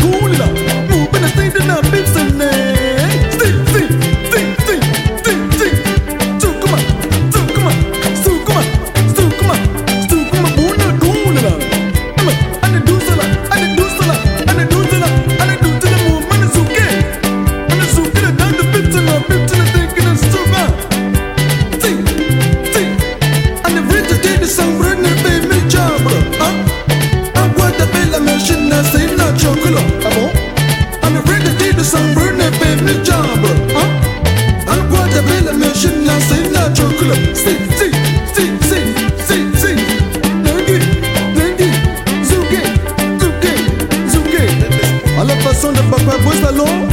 cool là. Mou ben a stay na Façon de Papa Bosalon,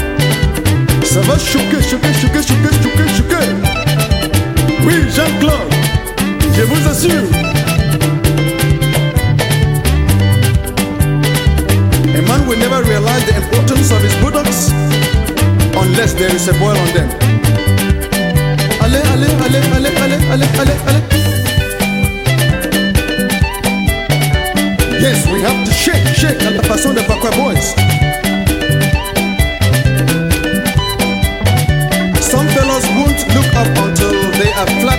ça va choquer, choquer, choquer, choquer, choquer, choquer. Oui, Jean-Claude, je vous assure. A man will never realize the importance of his products unless there is a boil on them. Allez, allez, allez, allez, allez, allez, allez, allez. Yes, we have to shake, shake à la façon de Bakwa Boys.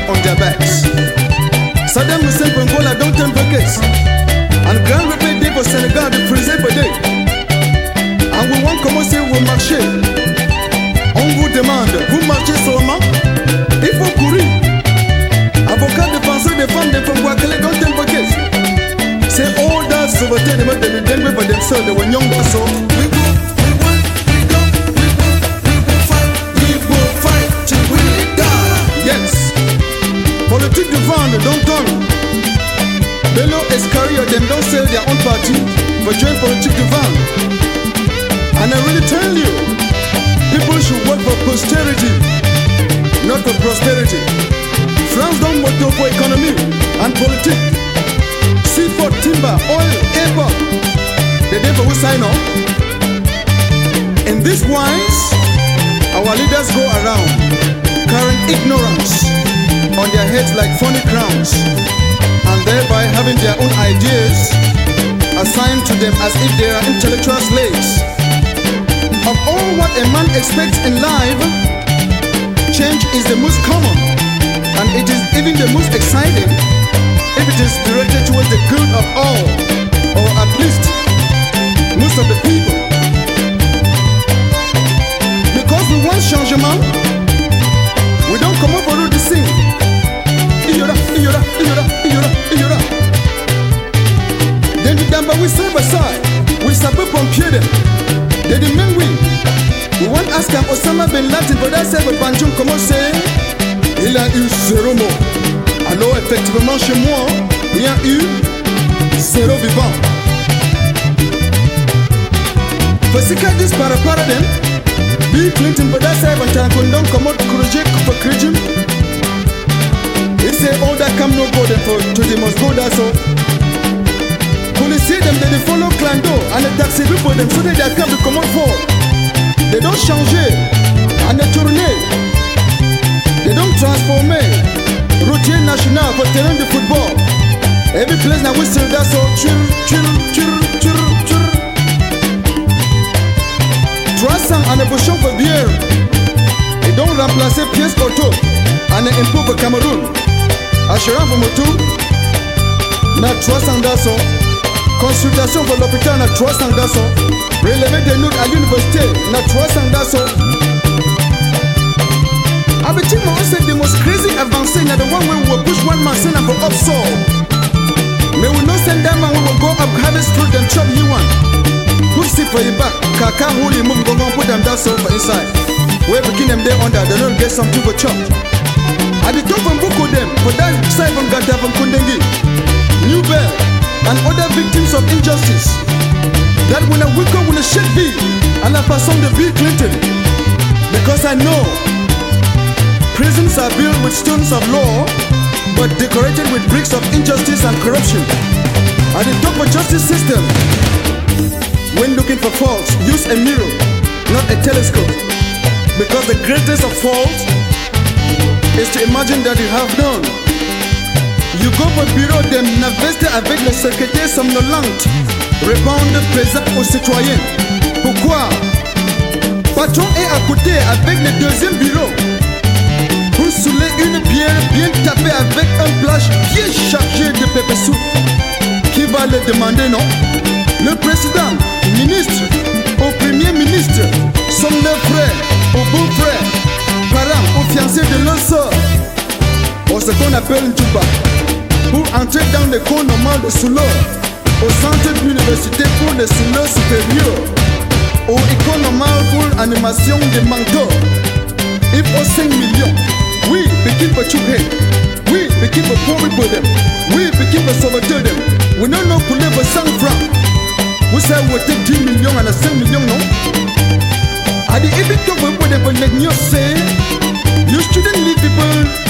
On their backs. Saddam Hussein don't. And Grand Day pour Sénégal de frisé pour day. And we commencer vous marcher. On vous demande, vous marchez seulement? Il faut courir. Avocat défenseur des femmes Fongwakele don't buckets. Say all that sauveté de dengue for themselves, they were young. Politique don't turn. Bello Escario, them don't sell their own party for join politique du vendre. And I really tell you, people should work for posterity, not for prosperity. France don't work for economy and politics. See Seaford timber, oil, airport. The day will sign up. In this wise, our leaders go around carrying ignorance on their heads like funny crowns, and thereby having their own ideas assigned to them as if they are intellectual slaves. Of all what a man expects in life, change is the most common, and it is even the most exciting if it is directed towards the good of all, C'est? Il a eu zéro mot. Alors effectivement chez moi, il y a eu zéro vivant. Fasika dis para dem. Bill Clinton kufa krijim. He all that come no for to the must go so. Police them they follow clando and taxi them so they dey come to come for. They don't changer and they tourner. They don't transformer. Routier national for terrain de football. Every place now whistle that's all chill, chill, chill, chill, chill. Croissant and a bouchon for bière. Et donc remplacer pièce auto and impôt pour Cameroun. Assurance pour moto. Na 300 d'assaut. Consultation pour l'hôpital na 300 d'assaut. Relevé des notes à l'université na 300 d'assaut. Abitima say the most crazy advance na the one where we push one man up for up soul. May we not send that man we will go up harvest fruit and chop you one. Put seed for your back, kaka holy move go on put them that soul for inside. Where begin them there under, they don't get something for chop. I the top from Boko them for that side from Gata from Kundengi, New Bell, and other victims of injustice. That when I wake up when a shit be, and I pass on the Bill Clinton. Because I know Are built with stones of law, but decorated with bricks of injustice and corruption. At the top of justice system, when looking for faults, use a mirror, not a telescope. Because the greatest of faults is to imagine that you have none. You go pour bureau de naveste avec le secrétaire somnolente, répondre présent aux citoyens. Pourquoi Patron est à côté avec le deuxième bureau une bien tapée avec un plage bien chargé de pépé soupe. Qui va le demander, non? Le président, ministre, au premier ministre, son leur frère, au beau-frère, parents, aux fiancés de leur sort, au ce qu'on appelle un tuba, pour entrer dans le normal de Souleur, au centre de l'université pour les souleurs supérieurs, au école normale pour animation de manteaux. Il faut 5 millions. Oui, begin for children. Oui, begin for poor people them. Oui, begin for sauveteur them. We don't know who live a song from. We say we take 10 million and a 5 million, no? I did even talk with whatever let you say. You shouldn't leave people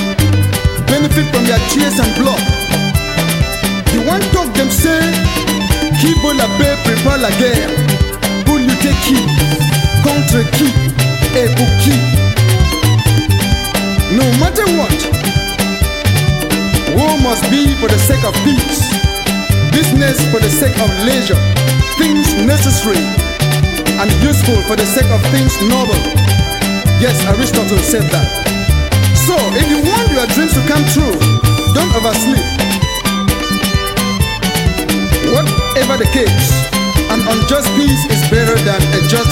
benefit from their tears and blood. You want talk them say, qui veut la paix prépare la guerre. Pour lutter qui, contre qui et pour qui. No matter what, war must be for the sake of peace, business for the sake of leisure, things necessary and useful for the sake of things noble. Yes, Aristotle said that. So, if you want your dreams to come true, don't oversleep. Whatever the case, an unjust peace is better than a just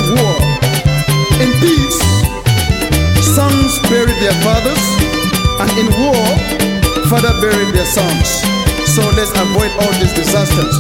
their. So let's avoid all these disasters.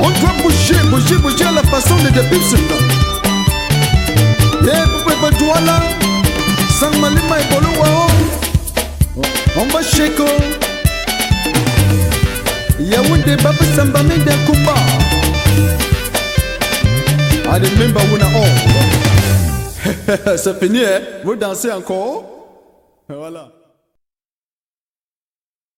On doit bouger, bouger, bouger à la façon de Debibson. Sheko. Yaoundé Baba Samba Mende Kumba. I remember when I all. C'est fini, hein? Vous dansez encore? Voilà.